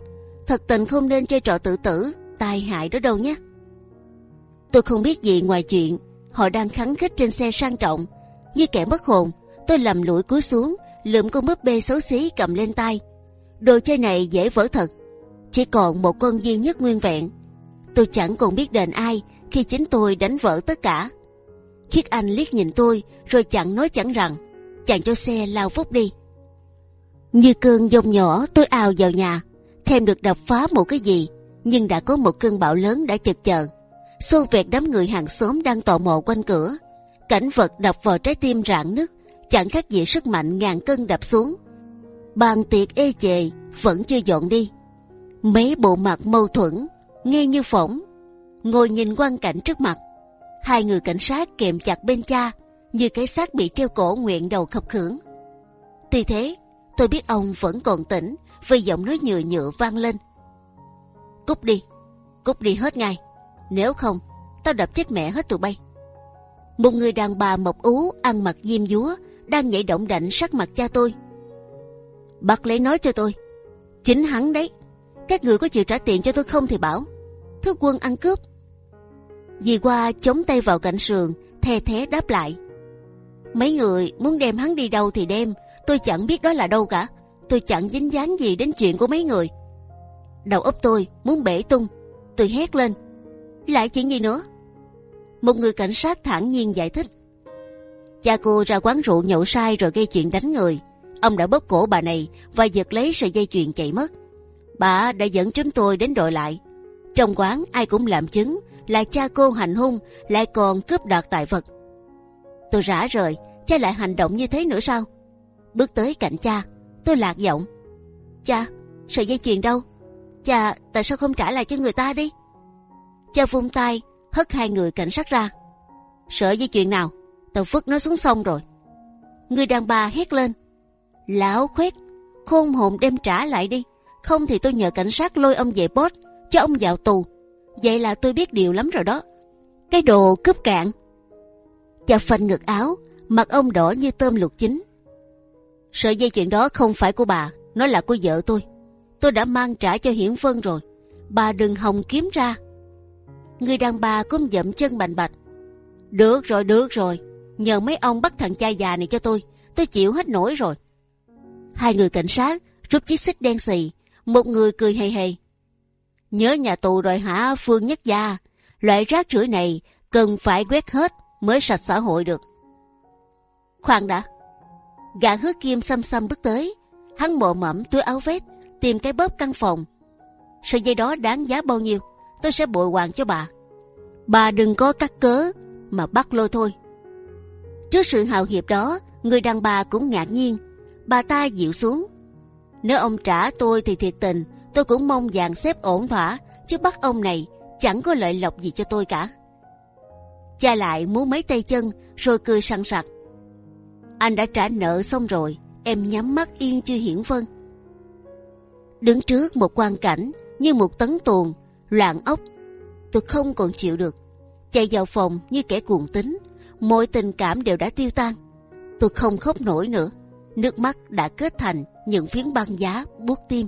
Thật tình không nên chơi trò tự tử, tai hại đó đâu nhé. Tôi không biết gì ngoài chuyện họ đang khắng khích trên xe sang trọng, như kẻ mất hồn. Tôi lầm lũi cúi xuống, lượm con búp bê xấu xí cầm lên tay. Đồ chơi này dễ vỡ thật, chỉ còn một con duy nhất nguyên vẹn. Tôi chẳng còn biết đền ai khi chính tôi đánh vỡ tất cả. Khiết Anh liếc nhìn tôi rồi chẳng nói chẳng rằng, chàng cho xe lao vút đi. Như cơn giông nhỏ tôi ào vào nhà, thèm được đập phá một cái gì, nhưng đã có một cơn bão lớn đã chật chờ. Xô vẹt đám người hàng xóm đang tò mò quanh cửa, cảnh vật đập vào trái tim rạn nứt, chẳng khác gì sức mạnh ngàn cân đập xuống. Bàn tiệc ê chề vẫn chưa dọn đi, mấy bộ mặt mâu thuẫn, nghe như phỏng, ngồi nhìn quang cảnh trước mặt. Hai người cảnh sát kèm chặt bên cha, như cái xác bị treo cổ nguyện đầu khập khưởng. Tuy thế, tôi biết ông vẫn còn tỉnh, vì giọng nói nhựa nhựa vang lên. Cút đi, cút đi hết ngay. Nếu không, tao đập chết mẹ hết tụi bay. Một người đàn bà mộc ú ăn mặc diêm dúa đang nhảy động đạnh sắc mặt cha tôi. Bắt lấy nói cho tôi, chính hắn đấy. Các người có chịu trả tiền cho tôi không thì bảo. Thứ quân ăn cướp. Dì qua chống tay vào cạnh sườn, thè thế đáp lại. Mấy người muốn đem hắn đi đâu thì đem, tôi chẳng biết đó là đâu cả. Tôi chẳng dính dáng gì đến chuyện của mấy người. Đầu óc tôi muốn bể tung, tôi hét lên. Lại chuyện gì nữa? Một người cảnh sát thản nhiên giải thích. Cha cô ra quán rượu nhậu sai rồi gây chuyện đánh người. Ông đã bóp cổ bà này và giật lấy sợi dây chuyền chạy mất. Bà đã dẫn chúng tôi đến đội lại. Trong quán ai cũng làm chứng là cha cô hành hung lại còn cướp đoạt tài vật. Tôi rã rời, cha lại hành động như thế nữa sao? Bước tới cạnh cha, tôi lạc giọng. Cha, sợi dây chuyền đâu? Cha, tại sao không trả lại cho người ta đi? Cha vung tay, hất hai người cảnh sát ra. Sợi dây chuyền nào? Tao vứt nó xuống sông rồi. Người đàn bà hét lên. Lão khuyết khôn hồn đem trả lại đi. Không thì tôi nhờ cảnh sát lôi ông về post cho ông vào tù. Vậy là tôi biết điều lắm rồi đó. Cái đồ cướp cạn. chà phanh ngực áo, mặt ông đỏ như tôm luộc chín. Sợi dây chuyện đó không phải của bà, nó là của vợ tôi. Tôi đã mang trả cho Hiển Vân rồi. Bà đừng hòng kiếm ra. Người đàn bà cũng dậm chân bành bạch. Được rồi, được rồi. Nhờ mấy ông bắt thằng cha già này cho tôi. Tôi chịu hết nổi rồi. Hai người cảnh sát rút chiếc xích đen xì. Một người cười hề hề. Nhớ nhà tù rồi hả, Phương Nhất Gia? Loại rác rưởi này cần phải quét hết mới sạch xã hội được. Khoan đã. Gã hứa kim xăm xăm bước tới. Hắn mộ mẫm túi áo vest tìm cái bóp căn phòng. Sợi dây đó đáng giá bao nhiêu? Tôi sẽ bồi hoàn cho bà. Bà đừng có cắt cớ mà bắt lôi thôi. Trước sự hào hiệp đó, người đàn bà cũng ngạc nhiên. Bà ta dịu xuống. Nếu ông trả tôi thì thiệt tình, tôi cũng mong dàn xếp ổn thỏa, chứ bắt ông này chẳng có lợi lộc gì cho tôi cả. Cha lại muốn mấy tay chân, rồi cười sằng sặc. Anh đã trả nợ xong rồi, em nhắm mắt yên chưa hiển vân. Đứng trước một quan cảnh như một tấn tuồng, loạn ốc, tôi không còn chịu được. Chạy vào phòng như kẻ cuồng tính, mọi tình cảm đều đã tiêu tan. Tôi không khóc nổi nữa, nước mắt đã kết thành những phiến băng giá buốt tim.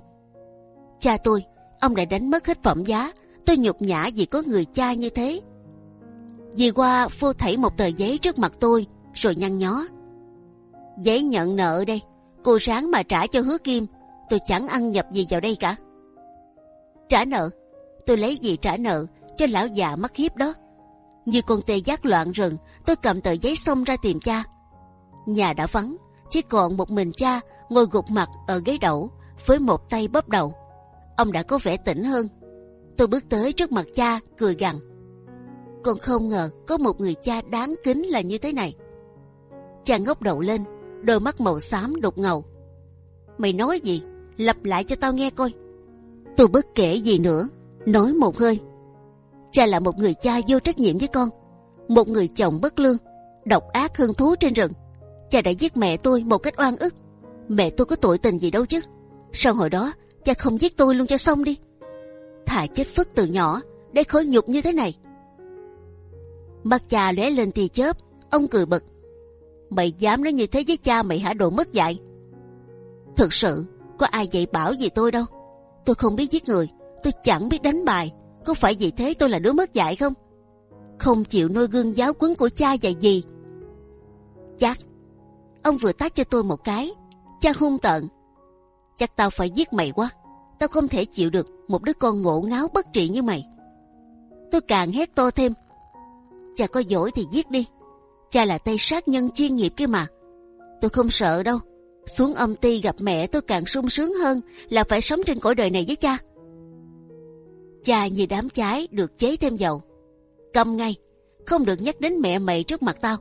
Cha tôi, ông đã đánh mất hết phẩm giá, tôi nhục nhã vì có người cha như thế. Dì qua phô thảy một tờ giấy trước mặt tôi, rồi nhăn nhó. Giấy nhận nợ đây, cô ráng mà trả cho hứa kim, tôi chẳng ăn nhập gì vào đây cả. Trả nợ, tôi lấy gì trả nợ cho lão già mất hiếp đó. Như con tê giác loạn rừng, tôi cầm tờ giấy xông ra tìm cha. Nhà đã vắng, chỉ còn một mình cha ngồi gục mặt ở ghế đẩu với một tay bóp đầu. Ông đã có vẻ tỉnh hơn. Tôi bước tới trước mặt cha cười gằn. Còn không ngờ có một người cha đáng kính là như thế này. Cha ngóc đầu lên, đôi mắt màu xám đục ngầu. Mày nói gì? Lặp lại cho tao nghe coi. Tôi bất kể gì nữa, nói một hơi. Cha là một người cha vô trách nhiệm với con, một người chồng bất lương, độc ác hơn thú trên rừng. Cha đã giết mẹ tôi một cách oan ức. Mẹ tôi có tội tình gì đâu chứ? Sau hồi đó, cha không giết tôi luôn cho xong đi. Thà chết phất từ nhỏ để khối nhục như thế này. Mắt cha lóe lên tia chớp, ông cười bật. Mày dám nói như thế với cha mày hả đồ mất dạy? Thực sự, có ai dạy bảo gì tôi đâu. Tôi không biết giết người, tôi chẳng biết đánh bài. Có phải vì thế tôi là đứa mất dạy không? Không chịu nuôi gương giáo quấn của cha dạy gì. Chắc, ông vừa tát cho tôi một cái. Cha hung tợn. Chắc tao phải giết mày quá. Tao không thể chịu được một đứa con ngộ ngáo bất trị như mày. Tôi càng hét to thêm. Cha có giỏi thì giết đi. Cha là tay sát nhân chuyên nghiệp kia mà. Tôi không sợ đâu. Xuống âm ty gặp mẹ tôi càng sung sướng hơn là phải sống trên cõi đời này với cha. Cha như đám cháy được chế thêm dầu. Cầm ngay, không được nhắc đến mẹ mày trước mặt tao.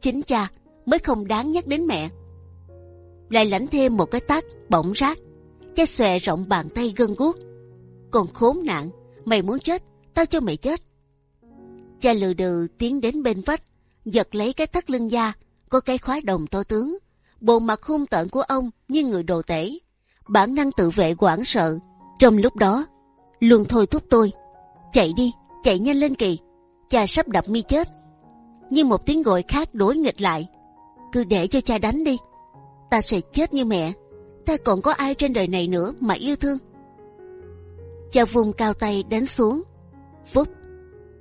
Chính cha mới không đáng nhắc đến mẹ. Lại lãnh thêm một cái tát bỗng rác. Cha xòe rộng bàn tay gân guốc. Còn khốn nạn, mày muốn chết, tao cho mày chết. Cha lừ đừ tiến đến bên vách, giật lấy cái thắt lưng da, có cái khóa đồng to tướng. Bộ mặt hung tợn của ông như người đồ tể. Bản năng tự vệ quảng sợ. Trong lúc đó, luôn thôi thúc tôi. Chạy đi, chạy nhanh lên kỳ. Cha sắp đập mi chết. Nhưng một tiếng gọi khác đối nghịch lại. Cứ để cho cha đánh đi. Ta sẽ chết như mẹ. Ta còn có ai trên đời này nữa mà yêu thương. Cha vùng cao tay đánh xuống. Phúc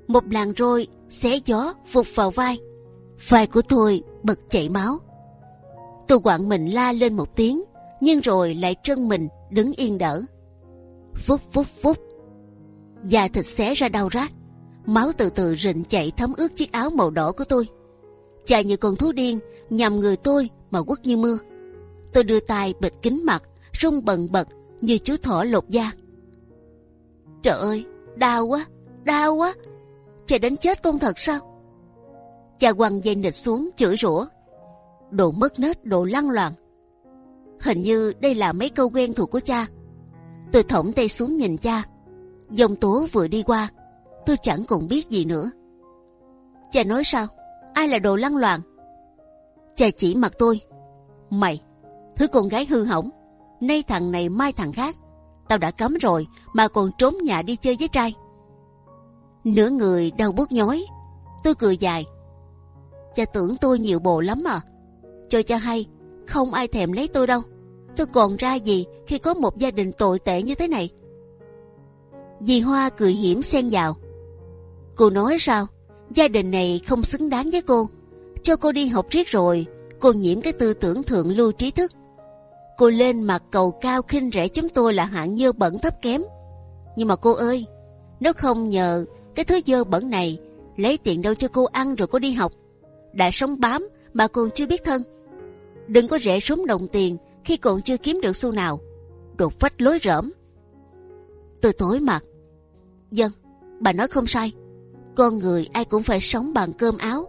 một làn roi xé gió vụt vào vai, vai của tôi bật chảy máu. Tôi quặn mình la lên một tiếng, nhưng rồi lại trân mình đứng yên đỡ. Phúc phúc phúc, da thịt xé ra đau rát, máu từ từ rịn chảy thấm ướt chiếc áo màu đỏ của tôi. Chạy như con thú điên nhằm người tôi mà quất như mưa. Tôi đưa tay bịt kính mặt, rung bần bật như chú thỏ lột da. Trời ơi, đau quá, đau quá, chạy đến chết con thật sao? Cha quăng dây nịch xuống chửi rủa. Đồ mất nết, đồ lăng loàn. Hình như đây là mấy câu quen thuộc của cha. Tôi thõng tay xuống nhìn cha. Dòng tố vừa đi qua, tôi chẳng còn biết gì nữa. Cha nói sao? Ai là đồ lăng loàn? Cha chỉ mặt tôi. Mày, thứ con gái hư hỏng. Nay thằng này mai thằng khác. Tao đã cấm rồi mà còn trốn nhà đi chơi với trai nửa người đau bút nhói. Tôi cười dài. Cha tưởng tôi nhiều bồ lắm à? Cho cha hay, không ai thèm lấy tôi đâu. Tôi còn ra gì khi có một gia đình tồi tệ như thế này? Dì Hoa cười hiểm xen vào. Cô nói sao? Gia đình này không xứng đáng với cô. Cho cô đi học riết rồi, cô nhiễm cái tư tưởng thượng lưu trí thức. Cô lên mặt cầu cao khinh rẻ chúng tôi là hạng dơ bẩn thấp kém. Nhưng mà cô ơi, nếu không nhờ cái thứ dơ bẩn này lấy tiền đâu cho cô ăn rồi cô đi học đã sống bám mà còn chưa biết thân đừng có rẻ súng đồng tiền khi còn chưa kiếm được xu nào đột phách lối rỡm tôi tối mặt. Dân bà nói không sai. Con người ai cũng phải sống bằng cơm áo.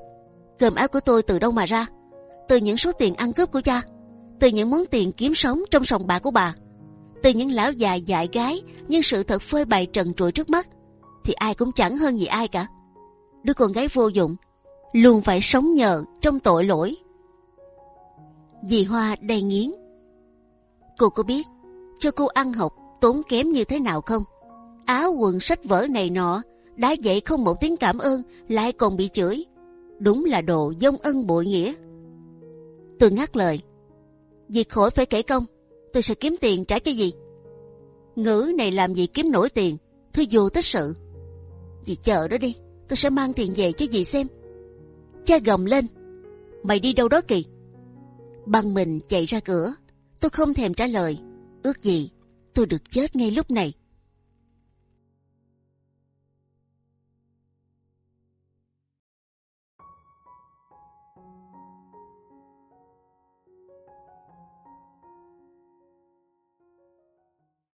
Cơm áo của tôi từ đâu mà ra? Từ những số tiền ăn cướp của cha. Từ những món tiền kiếm sống trong sòng bạc của bà. Từ những lão già dại gái nhưng sự thật phơi bày trần trụi trước mắt. Thì ai cũng chẳng hơn gì ai cả. Đứa con gái vô dụng, luôn phải sống nhờ trong tội lỗi. Dì Hoa đầy nghiến. Cô có biết cho cô ăn học tốn kém như thế nào không? Áo quần sách vở này nọ, đã vậy không một tiếng cảm ơn, lại còn bị chửi. Đúng là đồ dông ân bội nghĩa. Tôi ngắt lời. việc khỏi phải kể công, tôi sẽ kiếm tiền trả cho gì Ngữ này làm gì kiếm nổi tiền, thôi vô tích sự. Dì chờ đó đi, tôi sẽ mang tiền về cho dì xem. Cha gầm lên, mày đi đâu đó kì Băng mình chạy ra cửa, tôi không thèm trả lời. Ước gì tôi được chết ngay lúc này.